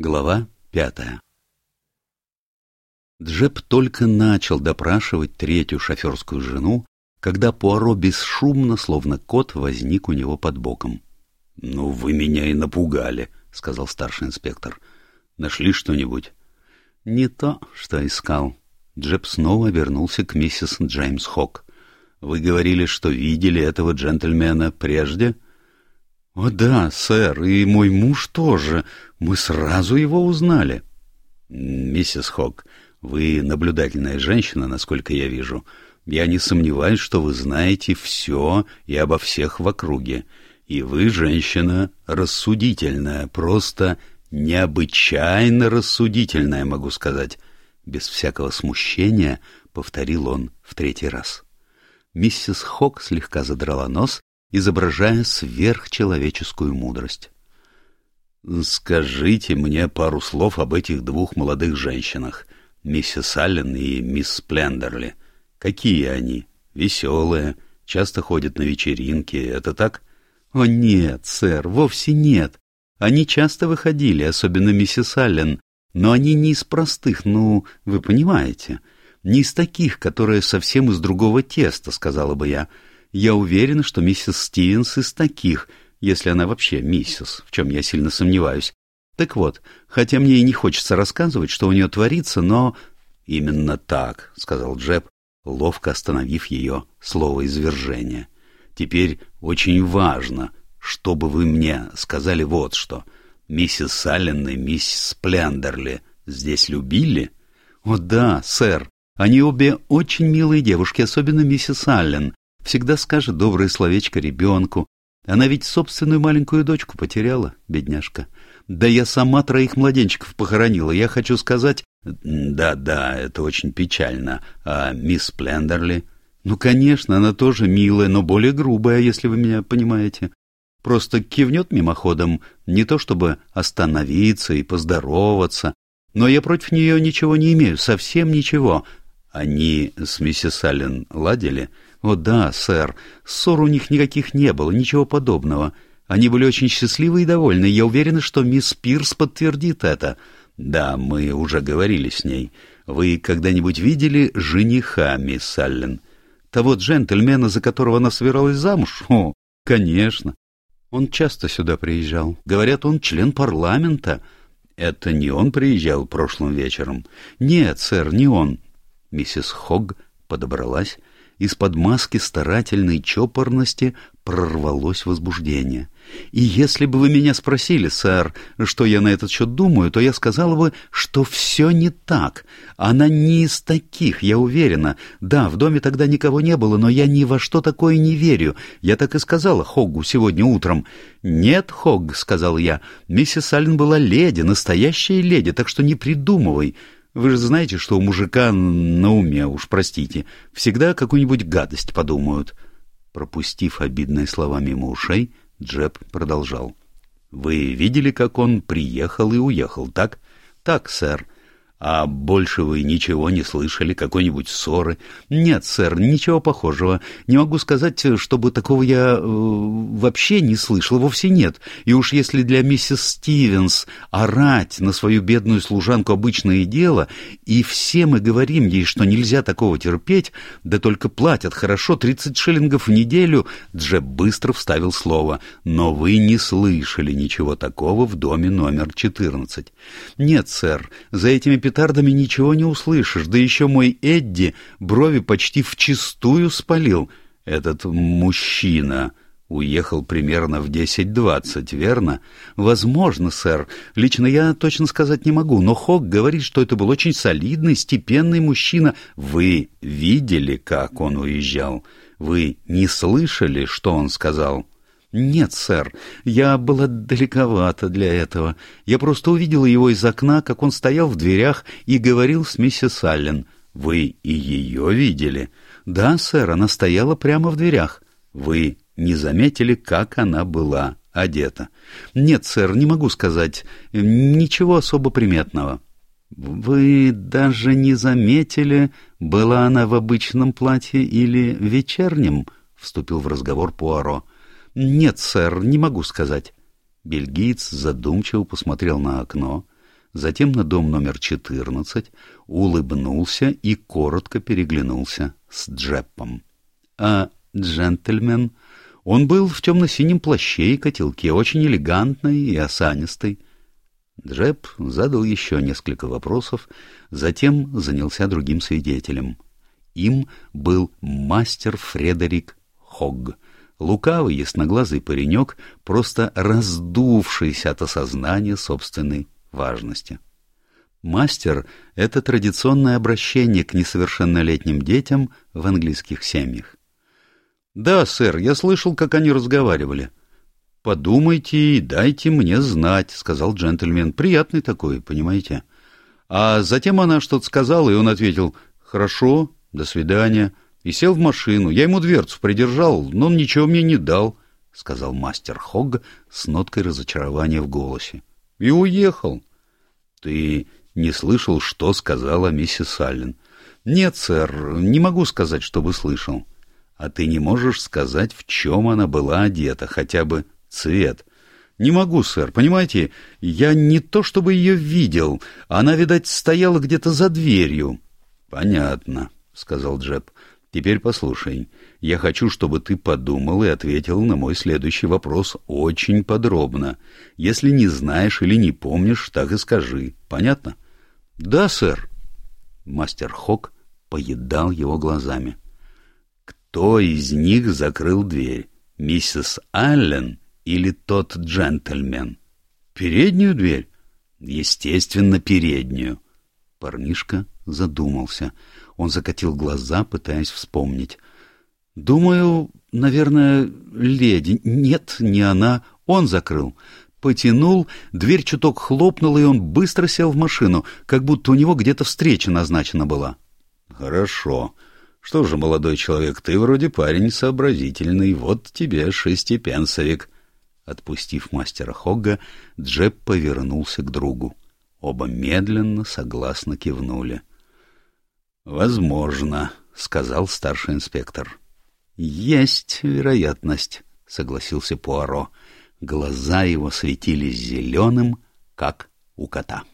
Глава пятая Джеб только начал допрашивать третью шоферскую жену, когда Пуаро бесшумно, словно кот, возник у него под боком. — Ну, вы меня и напугали, — сказал старший инспектор. — Нашли что-нибудь? — Не то, что искал. Джеб снова вернулся к миссис Джеймс Хок. — Вы говорили, что видели этого джентльмена прежде? — О да, сэр, и мой муж тоже. Мы сразу его узнали. — Миссис Хок, вы наблюдательная женщина, насколько я вижу. Я не сомневаюсь, что вы знаете все и обо всех в округе. И вы, женщина, рассудительная, просто необычайно рассудительная, могу сказать. Без всякого смущения повторил он в третий раз. Миссис Хок слегка задрала нос, изображая сверхчеловеческую мудрость. «Скажите мне пару слов об этих двух молодых женщинах, миссис Аллен и мисс Сплендерли. Какие они? Веселые, часто ходят на вечеринки, это так?» «О нет, сэр, вовсе нет. Они часто выходили, особенно миссис Аллен, но они не из простых, ну, вы понимаете, не из таких, которые совсем из другого теста, сказала бы я. Я уверена, что миссис Стивенс из таких — если она вообще миссис, в чем я сильно сомневаюсь. Так вот, хотя мне и не хочется рассказывать, что у нее творится, но... — Именно так, — сказал Джеб, ловко остановив ее слово извержения. — Теперь очень важно, чтобы вы мне сказали вот что. Миссис Саллен и миссис Сплендерли здесь любили? — О да, сэр. Они обе очень милые девушки, особенно миссис Аллен. Всегда скажет доброе словечко ребенку, она ведь собственную маленькую дочку потеряла, бедняжка. Да я сама троих младенчиков похоронила. Я хочу сказать... Да-да, это очень печально. А мисс Плендерли? Ну, конечно, она тоже милая, но более грубая, если вы меня понимаете. Просто кивнет мимоходом, не то чтобы остановиться и поздороваться. Но я против нее ничего не имею, совсем ничего. Они с миссис Аллен ладили? — «О да, сэр, ссор у них никаких не было, ничего подобного. Они были очень счастливы и довольны. Я уверена, что мисс Пирс подтвердит это. Да, мы уже говорили с ней. Вы когда-нибудь видели жениха, мисс Аллен? Того джентльмена, за которого она собиралась замуж? О, конечно. Он часто сюда приезжал. Говорят, он член парламента. Это не он приезжал прошлым вечером? Нет, сэр, не он. Миссис Хогг подобралась из-под маски старательной чопорности прорвалось возбуждение. И если бы вы меня спросили, сэр, что я на этот счет думаю, то я сказала бы, что все не так. Она не из таких, я уверена. Да, в доме тогда никого не было, но я ни во что такое не верю. Я так и сказала Хоггу сегодня утром. «Нет, Хогг», — сказал я, — «миссис Аллен была леди, настоящая леди, так что не придумывай». Вы же знаете, что у мужика на уме, уж простите, всегда какую-нибудь гадость подумают. Пропустив обидные слова мимо ушей, Джеб продолжал. «Вы видели, как он приехал и уехал, так?» «Так, сэр. А больше вы ничего не слышали, какой-нибудь ссоры? Нет, сэр, ничего похожего. Не могу сказать, чтобы такого я э, вообще не слышал, вовсе нет. И уж если для миссис Стивенс орать на свою бедную служанку обычное дело, и все мы говорим ей, что нельзя такого терпеть, да только платят хорошо, тридцать шиллингов в неделю, Джеб быстро вставил слово. Но вы не слышали ничего такого в доме номер четырнадцать. Нет, сэр, за этими петардами ничего не услышишь, да еще мой Эдди брови почти вчистую спалил. Этот мужчина уехал примерно в десять-двадцать, верно? Возможно, сэр. Лично я точно сказать не могу, но Хок говорит, что это был очень солидный, степенный мужчина. Вы видели, как он уезжал? Вы не слышали, что он сказал?» «Нет, сэр, я была далековато для этого. Я просто увидела его из окна, как он стоял в дверях и говорил с миссис Аллен. Вы и ее видели?» «Да, сэр, она стояла прямо в дверях. Вы не заметили, как она была одета?» «Нет, сэр, не могу сказать. Ничего особо приметного». «Вы даже не заметили, была она в обычном платье или вечернем?» — вступил в разговор Пуаро. «Нет, сэр, не могу сказать». Бельгиец задумчиво посмотрел на окно, затем на дом номер 14, улыбнулся и коротко переглянулся с Джеппом. А джентльмен... Он был в темно-синем плаще и котелке, очень элегантный и осанистый. Джеб задал еще несколько вопросов, затем занялся другим свидетелем. Им был мастер Фредерик Хогг, лукавый ясноглазый паренек, просто раздувшийся от осознания собственной важности. Мастер — это традиционное обращение к несовершеннолетним детям в английских семьях. «Да, сэр, я слышал, как они разговаривали». «Подумайте и дайте мне знать», — сказал джентльмен. «Приятный такой, понимаете?» А затем она что-то сказала, и он ответил «Хорошо, до свидания», и сел в машину. Я ему дверцу придержал, но он ничего мне не дал, — сказал мастер Хогг с ноткой разочарования в голосе. И уехал. Ты не слышал, что сказала миссис Аллен? Нет, сэр, не могу сказать, чтобы слышал. А ты не можешь сказать, в чем она была одета, хотя бы цвет. Не могу, сэр, понимаете, я не то чтобы ее видел, она, видать, стояла где-то за дверью. Понятно, — сказал Джеб. Теперь послушай, я хочу, чтобы ты подумал и ответил на мой следующий вопрос очень подробно. Если не знаешь или не помнишь, так и скажи. Понятно? Да, сэр. Мастер Хок поедал его глазами. Кто из них закрыл дверь? Миссис Аллен или тот джентльмен? Переднюю дверь? Естественно, переднюю. Парнишка задумался. Он закатил глаза, пытаясь вспомнить. «Думаю, наверное, леди. Нет, не она. Он закрыл. Потянул, дверь чуток хлопнула, и он быстро сел в машину, как будто у него где-то встреча назначена была». «Хорошо. Что же, молодой человек, ты вроде парень сообразительный. Вот тебе шестипенсовик». Отпустив мастера Хогга, Джеб повернулся к другу. Оба медленно, согласно кивнули. «Возможно», — сказал старший инспектор. «Есть вероятность», — согласился Пуаро. Глаза его светились зеленым, как у кота.